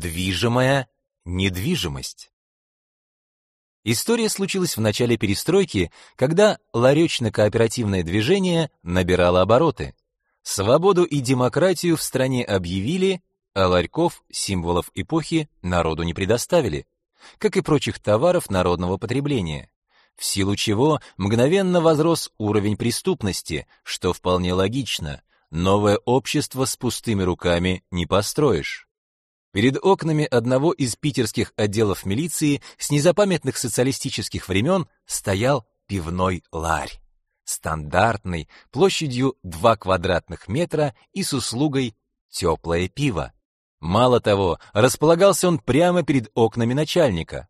движимая недвижимость. История случилась в начале перестройки, когда ларечно-кооперативное движение набирало обороты. Свободу и демократию в стране объявили, а ларьков, символов эпохи, народу не предоставили, как и прочих товаров народного потребления, в силу чего мгновенно возрос уровень преступности, что вполне логично. Новое общество с пустыми руками не построишь. Перед окнами одного из питерских отделов милиции с незапамятных социалистических времен стоял пивной ларь. Стандартный, площадью 2 квадратных метра и с услугой теплое пиво. Мало того, располагался он прямо перед окнами начальника.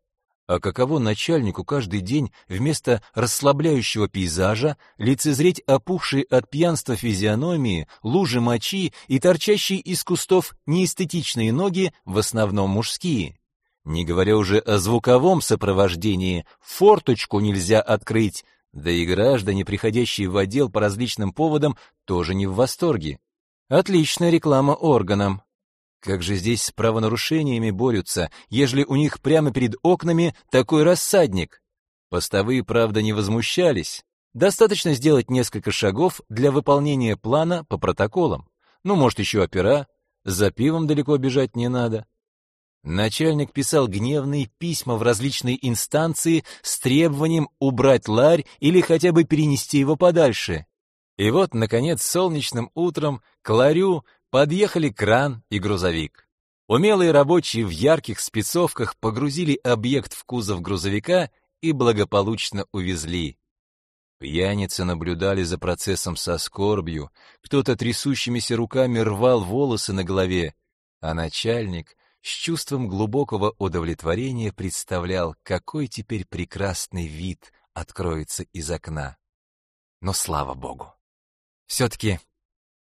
А каково начальнику каждый день вместо расслабляющего пейзажа лицезреть опухшие от пьянства физиономии, лужи мочи и торчащие из кустов неэстетичные ноги, в основном мужские? Не говоря уже о звуковом сопровождении, форточку нельзя открыть, да и граждане, приходящие в отдел по различным поводам, тоже не в восторге. Отличная реклама органам. Как же здесь с правонарушениями борются, ежели у них прямо перед окнами такой рассадник? Постовые, правда, не возмущались. Достаточно сделать несколько шагов для выполнения плана по протоколам. Ну, может, еще опера. За пивом далеко бежать не надо. Начальник писал гневные письма в различные инстанции с требованием убрать ларь или хотя бы перенести его подальше. И вот, наконец, солнечным утром к ларю Подъехали кран и грузовик. Умелые рабочие в ярких спецовках погрузили объект в кузов грузовика и благополучно увезли. Пьяницы наблюдали за процессом со скорбью, кто-то трясущимися руками рвал волосы на голове, а начальник с чувством глубокого удовлетворения представлял, какой теперь прекрасный вид откроется из окна. Но слава богу! Все-таки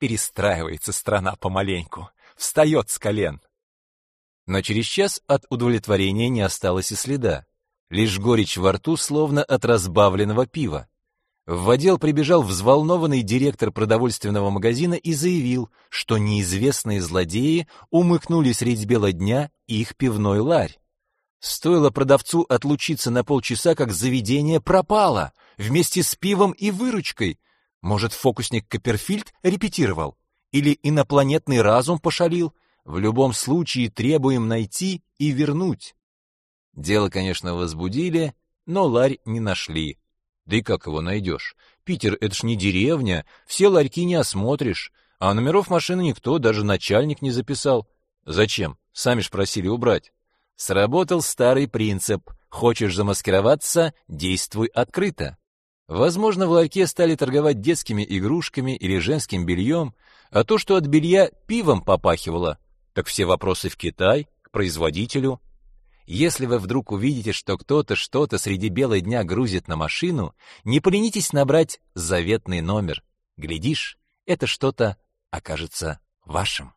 Перестраивается страна помаленьку, встает с колен. Но через час от удовлетворения не осталось и следа. Лишь горечь во рту, словно от разбавленного пива. В отдел прибежал взволнованный директор продовольственного магазина и заявил, что неизвестные злодеи умыкнули средь бела дня их пивной ларь. Стоило продавцу отлучиться на полчаса, как заведение пропало, вместе с пивом и выручкой — может, фокусник Копперфильд репетировал? Или инопланетный разум пошалил? В любом случае требуем найти и вернуть. Дело, конечно, возбудили, но ларь не нашли. Да и как его найдешь? Питер — это ж не деревня, все ларьки не осмотришь, а номеров машины никто, даже начальник не записал. Зачем? Сами ж просили убрать. Сработал старый принцип. Хочешь замаскироваться — действуй открыто. Возможно, в ларьке стали торговать детскими игрушками или женским бельем, а то, что от белья пивом попахивало, так все вопросы в Китай, к производителю. Если вы вдруг увидите, что кто-то что-то среди бела дня грузит на машину, не поленитесь набрать заветный номер. Глядишь, это что-то окажется вашим.